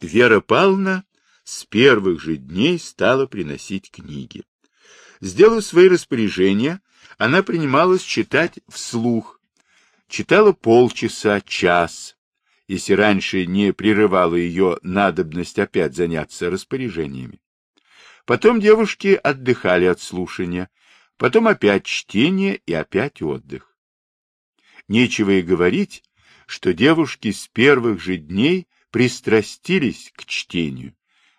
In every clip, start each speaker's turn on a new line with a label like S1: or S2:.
S1: Вера Павловна с первых же дней стала приносить книги. Сделав свои распоряжения, она принималась читать вслух. Читала полчаса, час, если раньше не прерывала ее надобность опять заняться распоряжениями. Потом девушки отдыхали от слушания, потом опять чтение и опять отдых. Нечего и говорить, что девушки с первых же дней пристрастились к чтению.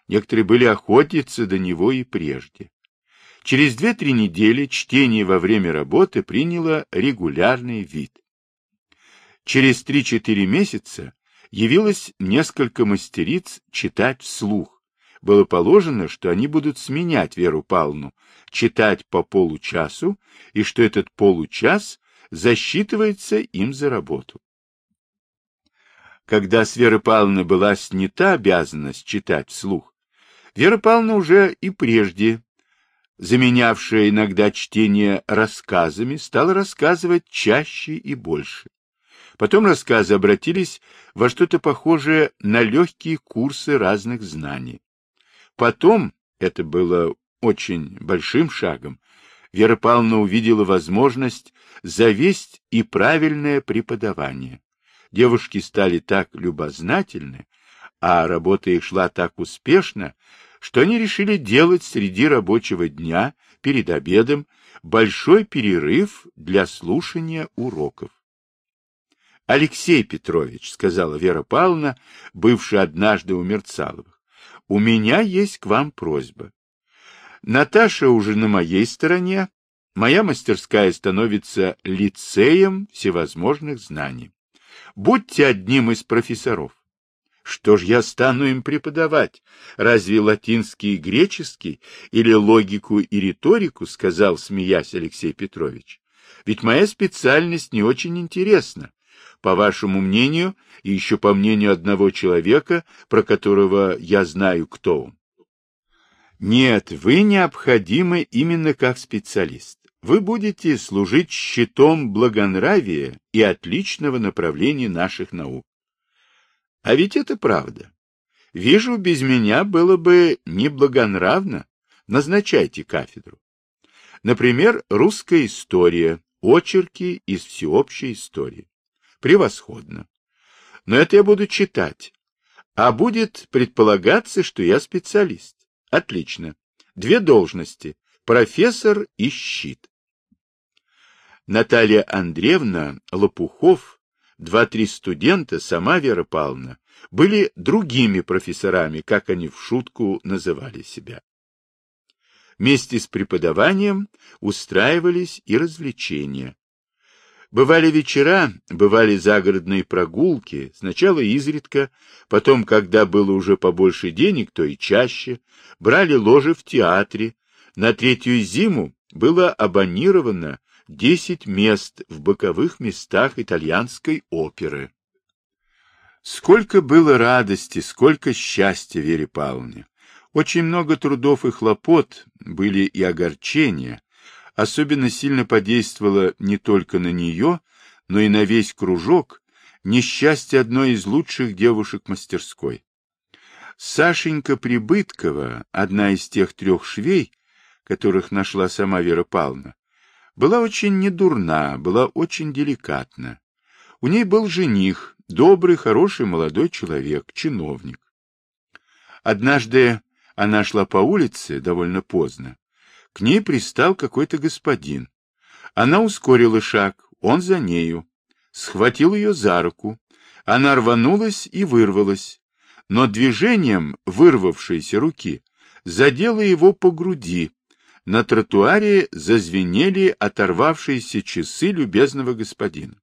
S1: Некоторые были охотницы до него и прежде. Через две-три недели чтение во время работы приняло регулярный вид. Через три-четыре месяца явилось несколько мастериц читать вслух. Было положено, что они будут сменять Веру Павловну, читать по получасу, и что этот получас засчитывается им за работу. Когда с Веры Павловны была снята обязанность читать вслух, Вера Павловна уже и прежде, заменявшая иногда чтение рассказами, стала рассказывать чаще и больше. Потом рассказы обратились во что-то похожее на легкие курсы разных знаний. Потом, это было очень большим шагом, Вера Павловна увидела возможность завесть и правильное преподавание. Девушки стали так любознательны, а работа их шла так успешно, что они решили делать среди рабочего дня, перед обедом, большой перерыв для слушания уроков. Алексей Петрович, — сказала Вера Павловна, бывшая однажды у Мерцаловых, — у меня есть к вам просьба. Наташа уже на моей стороне, моя мастерская становится лицеем всевозможных знаний. Будьте одним из профессоров. Что ж я стану им преподавать? Разве латинский и греческий или логику и риторику, сказал, смеясь Алексей Петрович. Ведь моя специальность не очень интересна по вашему мнению, и еще по мнению одного человека, про которого я знаю, кто он. Нет, вы необходимы именно как специалист. Вы будете служить щитом благонравия и отличного направления наших наук. А ведь это правда. Вижу, без меня было бы неблагонравно. Назначайте кафедру. Например, русская история, очерки из всеобщей истории. Превосходно. Но это я буду читать. А будет предполагаться, что я специалист. Отлично. Две должности. Профессор и щит. Наталья Андреевна Лопухов, два-три студента, сама Вера Павловна, были другими профессорами, как они в шутку называли себя. Вместе с преподаванием устраивались и развлечения. Бывали вечера, бывали загородные прогулки, сначала изредка, потом, когда было уже побольше денег, то и чаще, брали ложи в театре. На третью зиму было абонировано 10 мест в боковых местах итальянской оперы. Сколько было радости, сколько счастья Вере Павловне! Очень много трудов и хлопот, были и огорчения, особенно сильно подействовало не только на нее, но и на весь кружок несчастье одной из лучших девушек мастерской. Сашенька Прибыткова, одна из тех трех швей, которых нашла сама Вера Павловна, была очень недурна, была очень деликатна. У ней был жених, добрый, хороший молодой человек, чиновник. Однажды она шла по улице довольно поздно, к ней пристал какой-то господин. Она ускорила шаг, он за нею. Схватил ее за руку. Она рванулась и вырвалась. Но движением вырвавшейся руки задело его по груди. На тротуаре зазвенели оторвавшиеся часы любезного господина.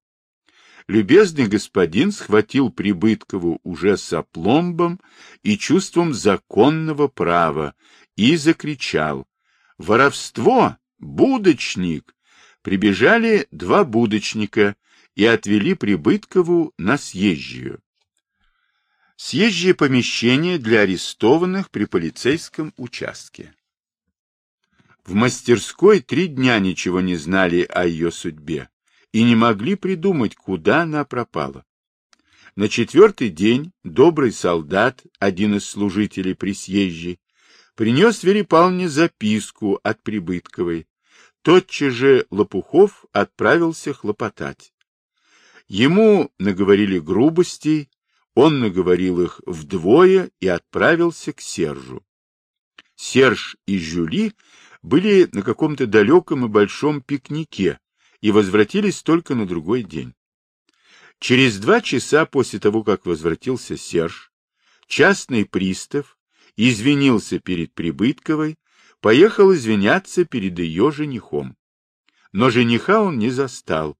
S1: Любезный господин схватил Прибыткову уже с опломбом и чувством законного права и закричал Воровство! Будочник! Прибежали два будочника и отвели Прибыткову на съезжую. Съезжие помещение для арестованных при полицейском участке. В мастерской три дня ничего не знали о ее судьбе и не могли придумать, куда она пропала. На четвертый день добрый солдат, один из служителей присъезжий, принес Вере Павловне записку от Прибытковой. Тотчас же Лопухов отправился хлопотать. Ему наговорили грубостей, он наговорил их вдвое и отправился к Сержу. Серж и Жюли были на каком-то далеком и большом пикнике и возвратились только на другой день. Через два часа после того, как возвратился Серж, частный пристав извинился перед Прибытковой, поехал извиняться перед ее женихом. Но жениха он не застал,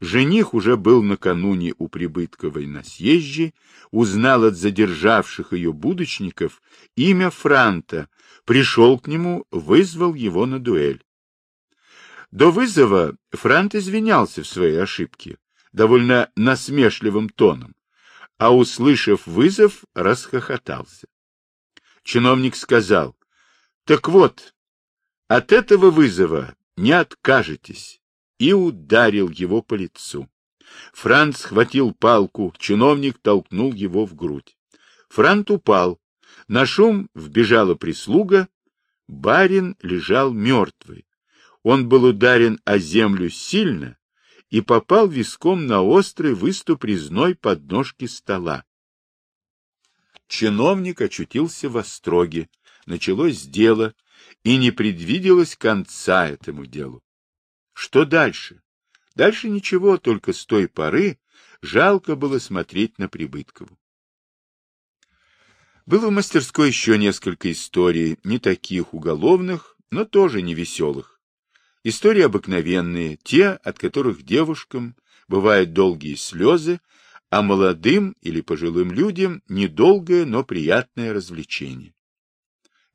S1: Жених уже был накануне у Прибытковой на съезде, узнал от задержавших ее будочников имя Франта, пришел к нему, вызвал его на дуэль. До вызова Франт извинялся в своей ошибке, довольно насмешливым тоном, а, услышав вызов, расхохотался. Чиновник сказал, «Так вот, от этого вызова не откажетесь, и ударил его по лицу. Франц схватил палку, чиновник толкнул его в грудь. Франт упал. На шум вбежала прислуга. Барин лежал мертвый. Он был ударен о землю сильно и попал виском на острый выступ резной подножки стола. Чиновник очутился в остроге. Началось дело, и не предвиделось конца этому делу. Что дальше? Дальше ничего, только с той поры жалко было смотреть на Прибыткову. Было в мастерской еще несколько историй, не таких уголовных, но тоже не веселых. Истории обыкновенные, те, от которых девушкам бывают долгие слезы, а молодым или пожилым людям недолгое, но приятное развлечение.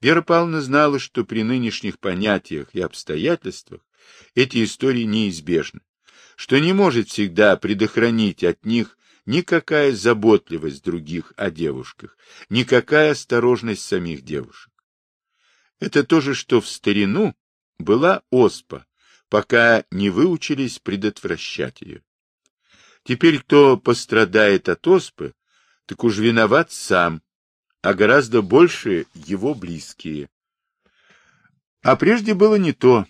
S1: Вера Павловна знала, что при нынешних понятиях и обстоятельствах эти истории неизбежны, что не может всегда предохранить от них никакая заботливость других о девушках, никакая осторожность самих девушек. Это то же, что в старину была оспа, пока не выучились предотвращать ее. Теперь кто пострадает от оспы, так уж виноват сам, а гораздо больше его близкие. А прежде было не то.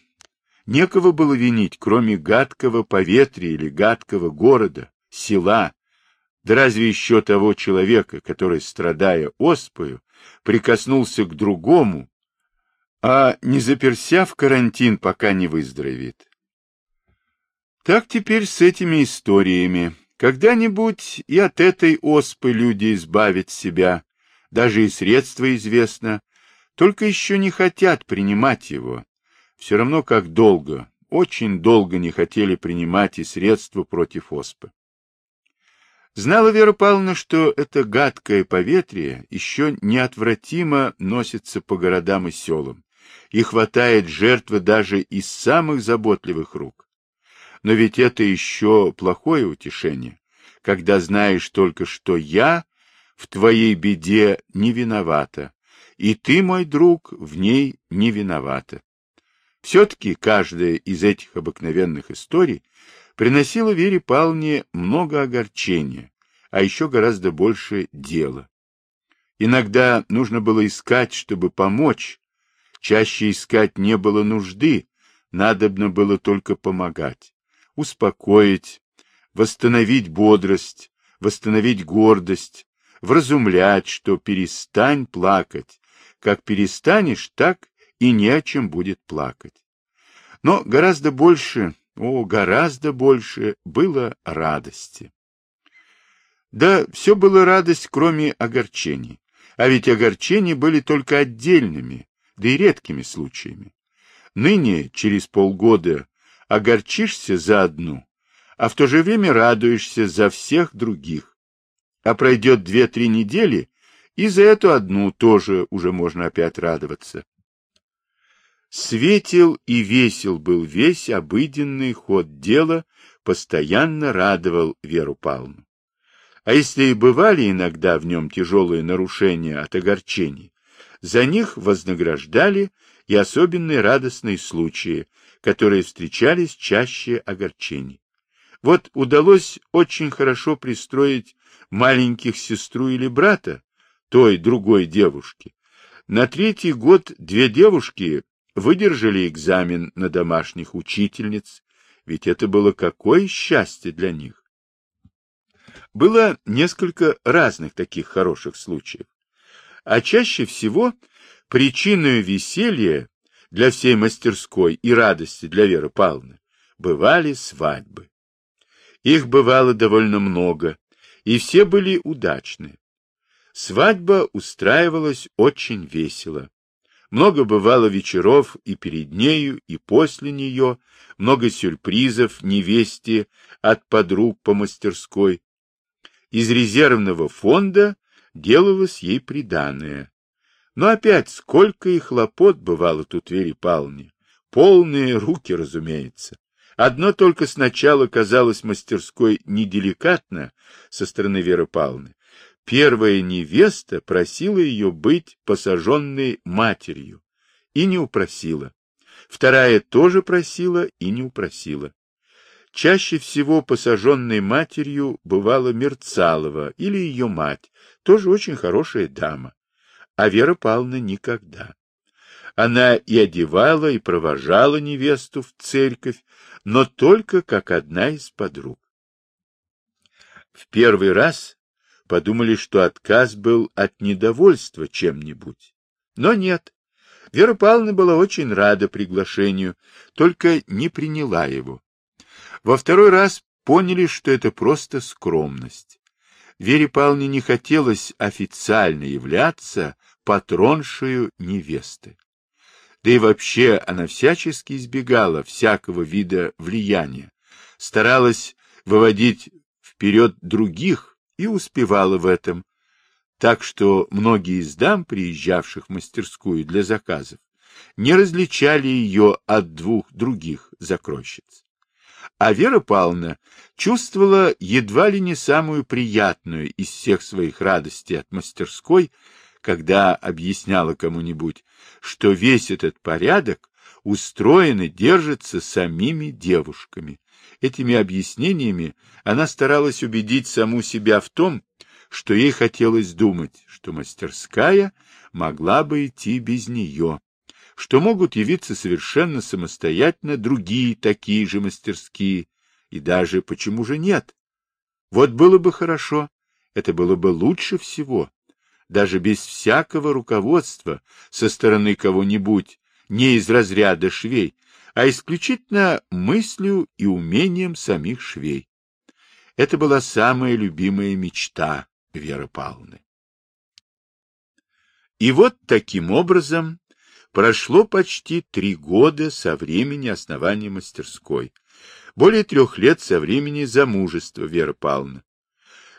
S1: Некого было винить, кроме гадкого поветрия или гадкого города, села, да разве еще того человека, который, страдая оспою, прикоснулся к другому, а не заперся в карантин, пока не выздоровеет. Так теперь с этими историями. Когда-нибудь и от этой оспы люди избавят себя, даже и средства известно, только еще не хотят принимать его, все равно как долго, очень долго не хотели принимать и средства против оспы. Знала Вера Павловна, что это гадкое поветрие еще неотвратимо носится по городам и селам, и хватает жертвы даже из самых заботливых рук. Но ведь это еще плохое утешение, когда знаешь только, что я в твоей беде не виновата, и ты, мой друг, в ней не виновата. Все-таки каждая из этих обыкновенных историй приносила Вере Павловне много огорчения, а еще гораздо больше дела. Иногда нужно было искать, чтобы помочь, чаще искать не было нужды, надобно было только помогать, успокоить, восстановить бодрость, восстановить гордость, вразумлять, что перестань плакать, как перестанешь, так и не о чем будет плакать. Но гораздо больше, о, гораздо больше было радости. Да, все было радость, кроме огорчений. А ведь огорчения были только отдельными, да и редкими случаями. Ныне, через полгода, огорчишься за одну, а в то же время радуешься за всех других. А пройдет две-три недели, и за эту одну тоже уже можно опять радоваться. Светил и весел был весь обыденный ход дела, постоянно радовал Веру Павловну. А если и бывали иногда в нем тяжелые нарушения от огорчений, за них вознаграждали и особенные радостные случаи, которые встречались чаще огорчений. Вот удалось очень хорошо пристроить маленьких сестру или брата, той другой девушки. На третий год две девушки выдержали экзамен на домашних учительниц, ведь это было какое счастье для них. Было несколько разных таких хороших случаев. А чаще всего причиной веселья для всей мастерской и радости для Веры Павловны бывали свадьбы. Их бывало довольно много, и все были удачны. Свадьба устраивалась очень весело. Много бывало вечеров и перед нею, и после нее, много сюрпризов невесте от подруг по мастерской. Из резервного фонда делалось ей приданое. Но опять сколько и хлопот бывало тут Вере Павловне. Полные руки, разумеется. Одно только сначала казалось мастерской неделикатно со стороны Веры Павловны. Первая невеста просила ее быть посаженной матерью и не упросила. Вторая тоже просила и не упросила. Чаще всего посаженной матерью бывала Мерцалова или ее мать, тоже очень хорошая дама. А Вера Павловна никогда. Она и одевала, и провожала невесту в церковь, но только как одна из подруг. В первый раз подумали, что отказ был от недовольства чем-нибудь. Но нет. Вера Павловна была очень рада приглашению, только не приняла его. Во второй раз поняли, что это просто скромность. Вере Павловне не хотелось официально являться патроншею невесты. Да и вообще она всячески избегала всякого вида влияния, старалась выводить вперед других и успевала в этом, так что многие из дам, приезжавших в мастерскую для заказов, не различали ее от двух других закройщиц. А Вера Павловна чувствовала едва ли не самую приятную из всех своих радостей от мастерской, когда объясняла кому-нибудь, что весь этот порядок устроен и держится самими девушками. Этими объяснениями она старалась убедить саму себя в том, что ей хотелось думать, что мастерская могла бы идти без нее, что могут явиться совершенно самостоятельно другие такие же мастерские, и даже почему же нет? Вот было бы хорошо, это было бы лучше всего даже без всякого руководства со стороны кого-нибудь, не из разряда швей, а исключительно мыслью и умением самих швей. Это была самая любимая мечта Веры Павловны. И вот таким образом прошло почти три года со времени основания мастерской, более трех лет со времени замужества Веры Павловны,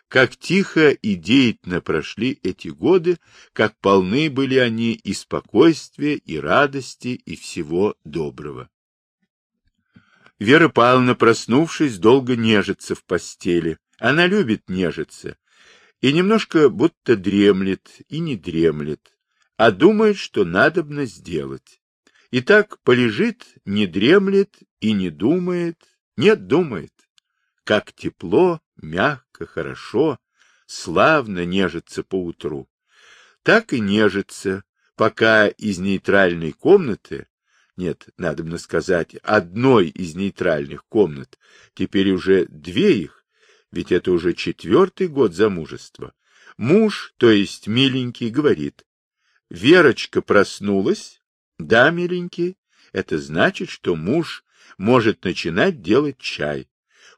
S1: как тихо и деятельно прошли эти годы, как полны были они и спокойствия, и радости, и всего доброго. Вера Павловна, проснувшись, долго нежится в постели. Она любит нежиться. И немножко будто дремлет и не дремлет, а думает, что надобно сделать. И так полежит, не дремлет и не думает, нет, думает. Как тепло, мягко, хорошо, славно нежится поутру. Так и нежится, пока из нейтральной комнаты, нет, надо бы сказать, одной из нейтральных комнат, теперь уже две их, ведь это уже четвертый год замужества, муж, то есть миленький, говорит, Верочка проснулась, да, миленький, это значит, что муж может начинать делать чай.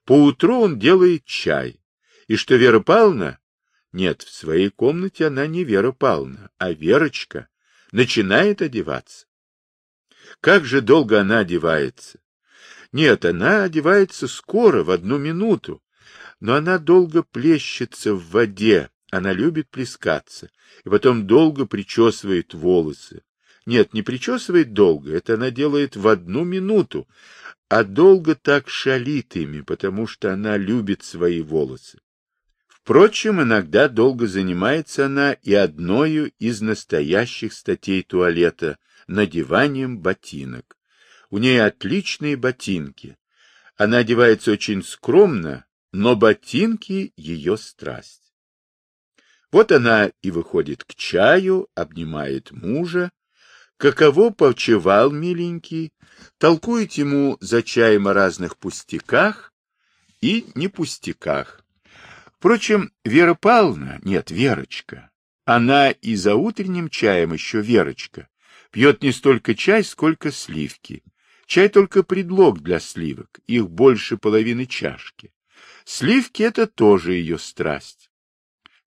S1: Поутру он делает чай. И что Вера Павловна? Нет, в своей комнате она не Вера Павловна, а Верочка. Начинает одеваться. Как же долго она одевается? Нет, она одевается скоро, в одну минуту. Но она долго плещется в воде, она любит плескаться, и потом долго причесывает волосы. Нет, не причесывает долго, это она делает в одну минуту, а долго так шалит ими, потому что она любит свои волосы. Впрочем, иногда долго занимается она и одною из настоящих статей туалета — надеванием ботинок. У нее отличные ботинки. Она одевается очень скромно, но ботинки — ее страсть. Вот она и выходит к чаю, обнимает мужа. Каково почевал миленький, толкует ему за чаем о разных пустяках и не пустяках. Впрочем, Вера Павловна, нет, Верочка, она и за утренним чаем еще Верочка, пьет не столько чай, сколько сливки. Чай только предлог для сливок, их больше половины чашки. Сливки — это тоже ее страсть.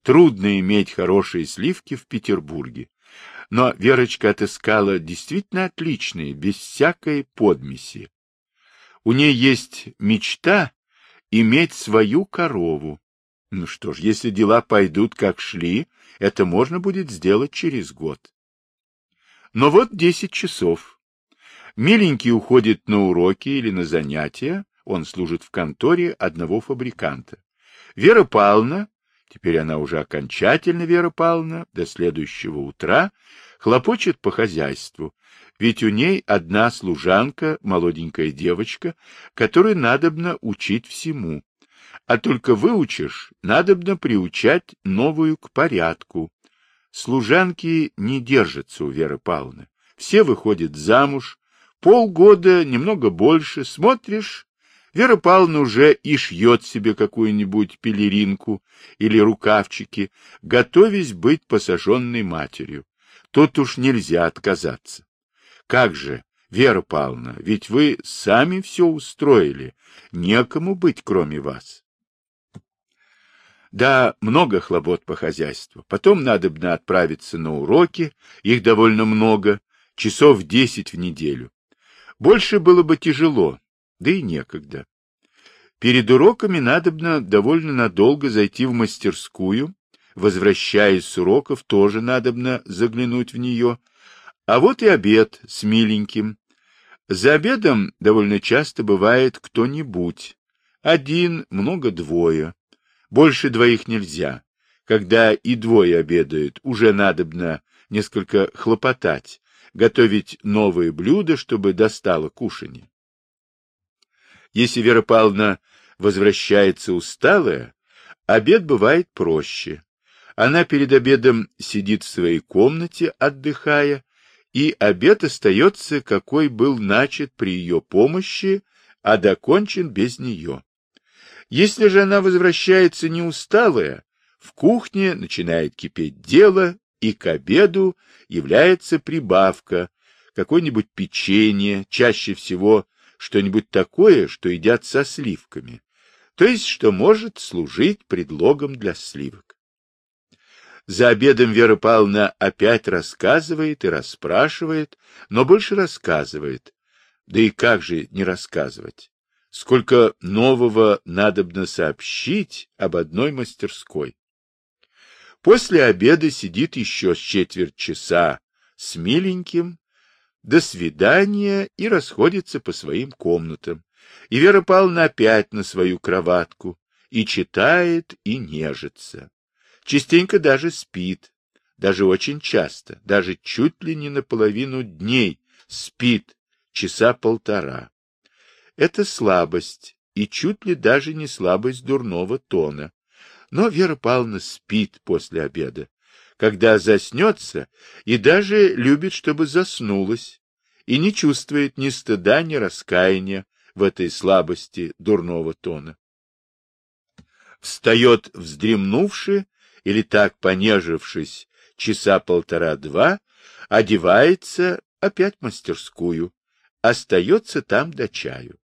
S1: Трудно иметь хорошие сливки в Петербурге. Но Верочка отыскала действительно отличные, без всякой подмеси. У ней есть мечта иметь свою корову. Ну что ж, если дела пойдут как шли, это можно будет сделать через год. Но вот десять часов. Миленький уходит на уроки или на занятия, он служит в конторе одного фабриканта. Вера Павловна, теперь она уже окончательно Вера Павловна, до следующего утра, хлопочет по хозяйству, ведь у ней одна служанка, молоденькая девочка, которую надобно учить всему. А только выучишь, надобно приучать новую к порядку. Служанки не держатся у Веры Павловны. Все выходят замуж, полгода, немного больше, смотришь, Вера Павловна уже и шьет себе какую-нибудь пелеринку или рукавчики, готовясь быть посаженной матерью. Тут уж нельзя отказаться. Как же, Вера Павловна, ведь вы сами все устроили, некому быть, кроме вас. Да, много хлопот по хозяйству. Потом надо бы отправиться на уроки, их довольно много, часов десять в неделю. Больше было бы тяжело, да и некогда. Перед уроками надобно довольно надолго зайти в мастерскую, возвращаясь с уроков, тоже надобно заглянуть в нее. А вот и обед с миленьким. За обедом довольно часто бывает кто-нибудь. Один, много двое. Больше двоих нельзя. Когда и двое обедают, уже надобно несколько хлопотать, готовить новые блюда, чтобы достало кушанье. Если Вера Павловна возвращается усталая, обед бывает проще. Она перед обедом сидит в своей комнате, отдыхая, и обед остается, какой был начат при ее помощи, а докончен без нее. Если же она возвращается не усталая, в кухне начинает кипеть дело, и к обеду является прибавка, какое-нибудь печенье, чаще всего что-нибудь такое, что едят со сливками, то есть что может служить предлогом для сливок. За обедом Вера Павловна опять рассказывает и расспрашивает, но больше рассказывает. Да и как же не рассказывать? Сколько нового надобно сообщить об одной мастерской. После обеда сидит еще с четверть часа с миленьким, до свидания и расходится по своим комнатам. И Вера Павловна опять на свою кроватку, и читает, и нежится. Частенько даже спит, даже очень часто, даже чуть ли не наполовину дней спит, часа полтора. Это слабость, и чуть ли даже не слабость дурного тона. Но Вера Павловна спит после обеда, когда заснется, и даже любит, чтобы заснулась, и не чувствует ни стыда, ни раскаяния в этой слабости дурного тона. Встает вздремнувши или так понежившись часа полтора-два, одевается опять в мастерскую, остается там до чаю.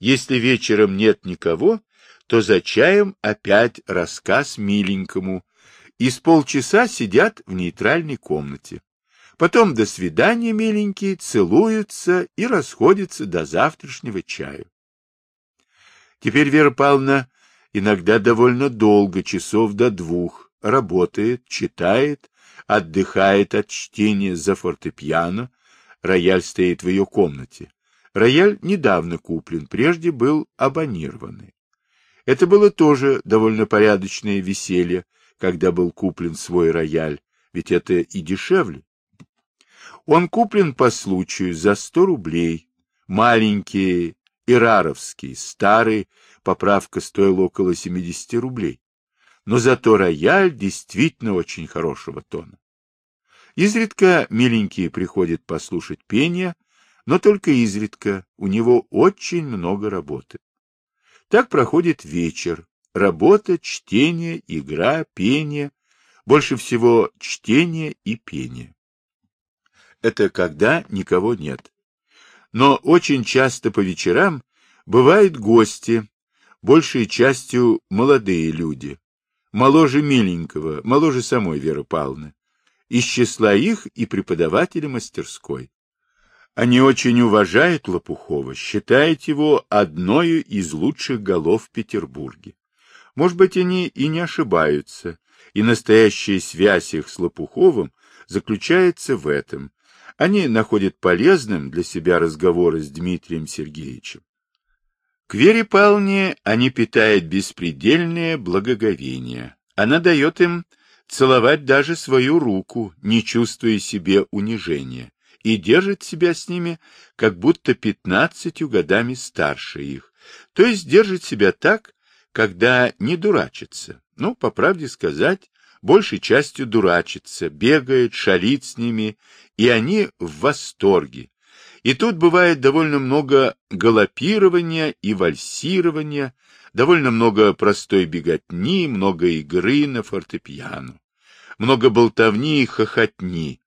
S1: Если вечером нет никого, то за чаем опять рассказ миленькому, и с полчаса сидят в нейтральной комнате. Потом до свидания, миленькие, целуются и расходятся до завтрашнего чаю. Теперь Вера Павловна иногда довольно долго, часов до двух, работает, читает, отдыхает от чтения за фортепиано. Рояль стоит в ее комнате. Рояль недавно куплен, прежде был абонированный. Это было тоже довольно порядочное веселье, когда был куплен свой рояль, ведь это и дешевле. Он куплен по случаю за сто рублей, маленький, ираровский, старый, поправка стоила около 70 рублей. но зато рояль действительно очень хорошего тона. Изредка миленький приходит послушать пение, но только изредка, у него очень много работы. Так проходит вечер, работа, чтение, игра, пение, больше всего чтение и пение. Это когда никого нет. Но очень часто по вечерам бывают гости, большей частью молодые люди, моложе миленького, моложе самой Веры Павловны, из числа их и преподавателя мастерской. Они очень уважают Лопухова, считают его одной из лучших голов в Петербурге. Может быть, они и не ошибаются, и настоящая связь их с Лопуховым заключается в этом. Они находят полезным для себя разговоры с Дмитрием Сергеевичем. К Вере Павловне они питают беспредельное благоговение. Она дает им целовать даже свою руку, не чувствуя себе унижения и держит себя с ними, как будто пятнадцатью годами старше их, то есть держит себя так, когда не дурачится. Ну, по правде сказать, большей частью дурачится, бегает, шалит с ними, и они в восторге. И тут бывает довольно много галопирования и вальсирования, довольно много простой беготни, много игры на фортепиано, много болтовни и хохотни,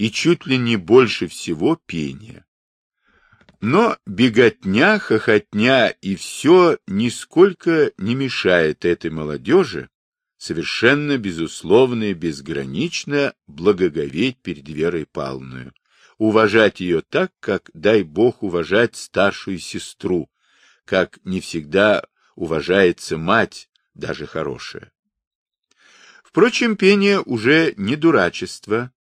S1: и чуть ли не больше всего пения. Но беготня, хохотня и все нисколько не мешает этой молодежи совершенно безусловно и безгранично благоговеть перед Верой Павловной, уважать ее так, как, дай Бог, уважать старшую сестру, как не всегда уважается мать, даже хорошая. Впрочем, пение уже не дурачество,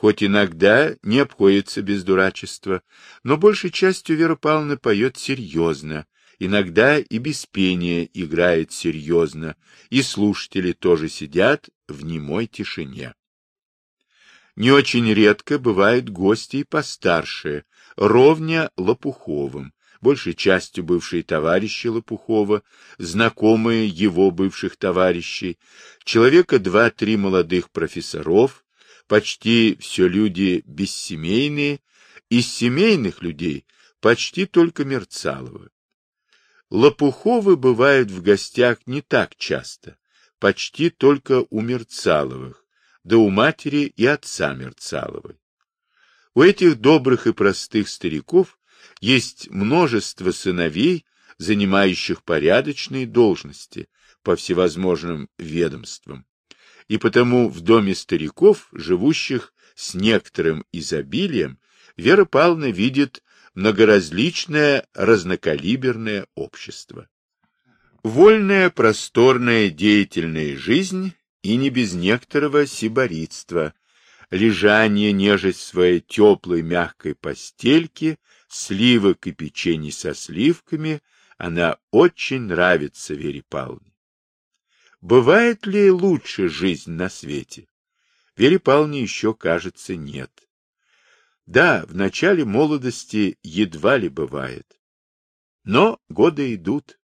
S1: хоть иногда не обходится без дурачества, но большей частью Вера Павловна поет серьезно, иногда и без пения играет серьезно, и слушатели тоже сидят в немой тишине. Не очень редко бывают гости и постарше, ровня Лопуховым, большей частью бывшие товарищи Лопухова, знакомые его бывших товарищей, человека два-три молодых профессоров, почти все люди бессемейные, из семейных людей почти только Мерцалова. Лопуховы бывают в гостях не так часто, почти только у Мерцаловых, да у матери и отца Мерцаловой. У этих добрых и простых стариков есть множество сыновей, занимающих порядочные должности по всевозможным ведомствам и потому в доме стариков, живущих с некоторым изобилием, Вера Павловна видит многоразличное разнокалиберное общество. Вольная, просторная, деятельная жизнь и не без некоторого сиборитства, лежание, нежесть своей теплой мягкой постельке, сливок и печенье со сливками, она очень нравится Вере Павловне. Бывает ли лучше жизнь на свете? Вере Павловне еще, кажется, нет. Да, в начале молодости едва ли бывает. Но годы идут,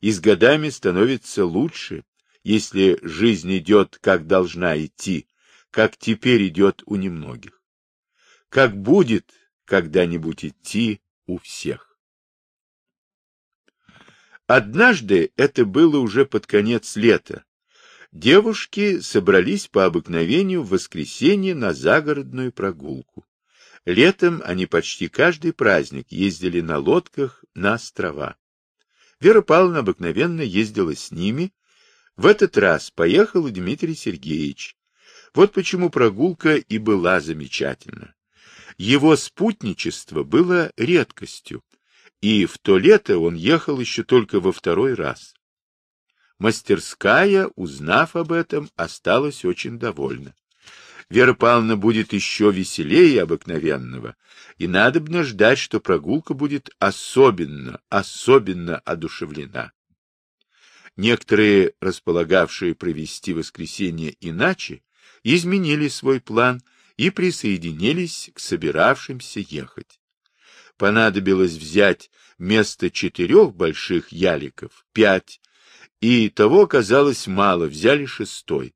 S1: и с годами становится лучше, если жизнь идет, как должна идти, как теперь идет у немногих. Как будет когда-нибудь идти у всех. Однажды, это было уже под конец лета, девушки собрались по обыкновению в воскресенье на загородную прогулку. Летом они почти каждый праздник ездили на лодках на острова. Вера Павловна обыкновенно ездила с ними. В этот раз поехал Дмитрий Сергеевич. Вот почему прогулка и была замечательна. Его спутничество было редкостью, и в то лето он ехал еще только во второй раз. Мастерская, узнав об этом, осталась очень довольна. Вера Павловна будет еще веселее обыкновенного, и надобно ждать, что прогулка будет особенно, особенно одушевлена. Некоторые, располагавшие провести воскресенье иначе, изменили свой план и присоединились к собиравшимся ехать понадобилось взять вместо четырех больших яликов пять, и того оказалось мало, взяли шестой.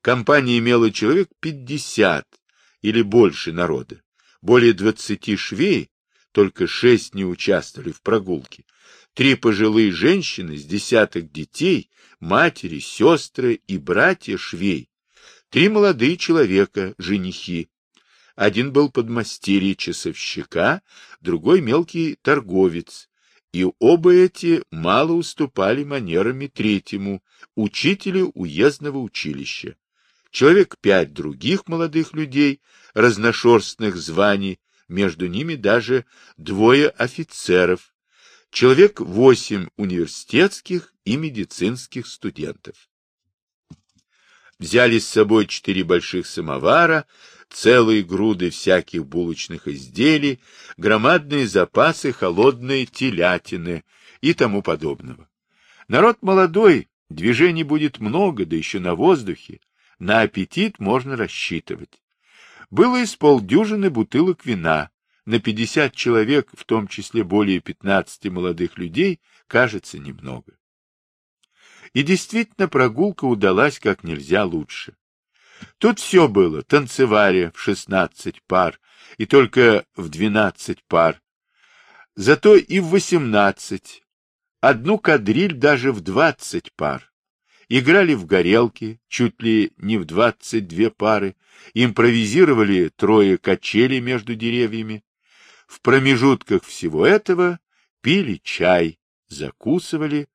S1: Компания имела человек пятьдесят или больше народа. Более двадцати швей, только шесть не участвовали в прогулке. Три пожилые женщины с десяток детей, матери, сестры и братья швей. Три молодые человека, женихи. Один был подмастерье часовщика, другой мелкий торговец. И оба эти мало уступали манерами третьему, учителю уездного училища человек пять других молодых людей, разношерстных званий, между ними даже двое офицеров, человек восемь университетских и медицинских студентов. Взяли с собой четыре больших самовара, целые груды всяких булочных изделий, громадные запасы холодной телятины и тому подобного. Народ молодой, движений будет много, да еще на воздухе, на аппетит можно рассчитывать. Было из полдюжины бутылок вина. На пятьдесят человек, в том числе более пятнадцати молодых людей, кажется немного. И действительно прогулка удалась как нельзя лучше. Тут все было, танцевали в шестнадцать пар, и только в двенадцать пар. Зато и в восемнадцать. Одну кадриль даже в двадцать пар играли в горелки, чуть ли не в двадцать две пары, импровизировали трое качелей между деревьями. В промежутках всего этого пили чай, закусывали.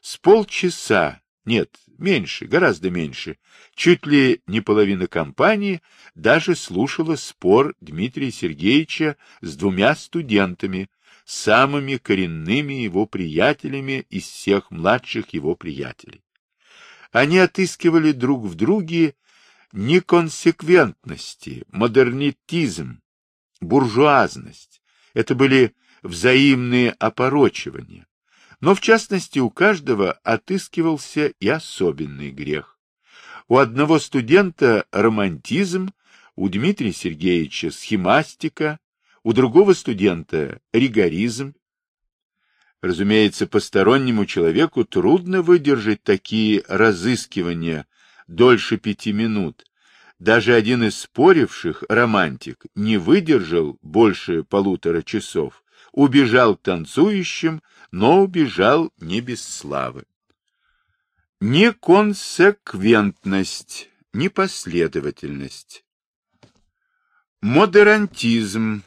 S1: С полчаса, нет, меньше, гораздо меньше, чуть ли не половина компании даже слушала спор Дмитрия Сергеевича с двумя студентами, самыми коренными его приятелями из всех младших его приятелей. Они отыскивали друг в друге неконсеквентности, модернитизм, буржуазность. Это были взаимные опорочивания. Но, в частности, у каждого отыскивался и особенный грех. У одного студента романтизм, у Дмитрия Сергеевича схемастика, у другого студента ригоризм, Разумеется, постороннему человеку трудно выдержать такие разыскивания дольше пяти минут. Даже один из споривших, романтик, не выдержал больше полутора часов, убежал танцующим, но убежал не без славы. Неконсеквентность, непоследовательность. Модерантизм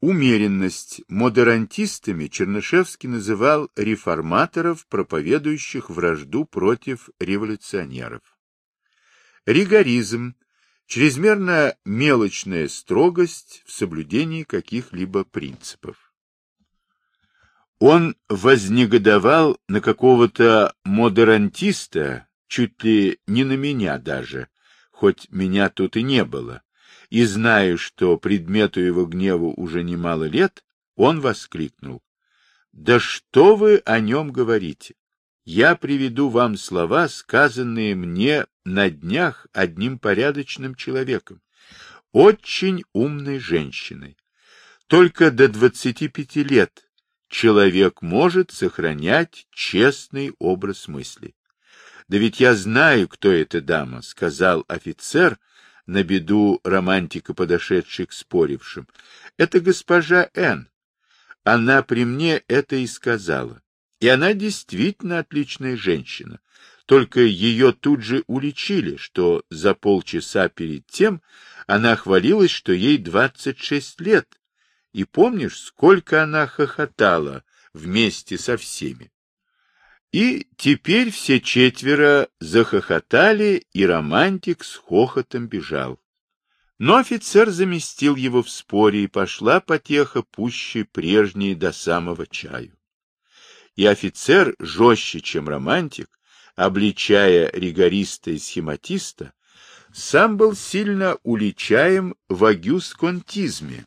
S1: Умеренность модерантистами Чернышевский называл реформаторов, проповедующих вражду против революционеров. Ригоризм – чрезмерно мелочная строгость в соблюдении каких-либо принципов. Он вознегодовал на какого-то модерантиста, чуть ли не на меня даже, хоть меня тут и не было, и, зная, что предмету его гневу уже немало лет, он воскликнул. — Да что вы о нем говорите? Я приведу вам слова, сказанные мне на днях одним порядочным человеком, очень умной женщиной. Только до двадцати пяти лет человек может сохранять честный образ мысли. — Да ведь я знаю, кто эта дама, — сказал офицер, — на беду романтика, подошедший к спорившим. Это госпожа Н. Она при мне это и сказала. И она действительно отличная женщина. Только ее тут же уличили, что за полчаса перед тем она хвалилась, что ей двадцать шесть лет. И помнишь, сколько она хохотала вместе со всеми? И теперь все четверо захохотали, и романтик с хохотом бежал. Но офицер заместил его в споре, и пошла потеха пуще прежней до самого чаю. И офицер, жестче, чем романтик, обличая ригориста и схематиста, сам был сильно уличаем в агюсконтизме,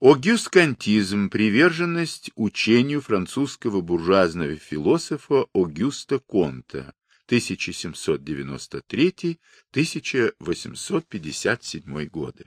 S1: Огюскантизм – приверженность учению французского буржуазного философа Огюста Конта 1793-1857 годы.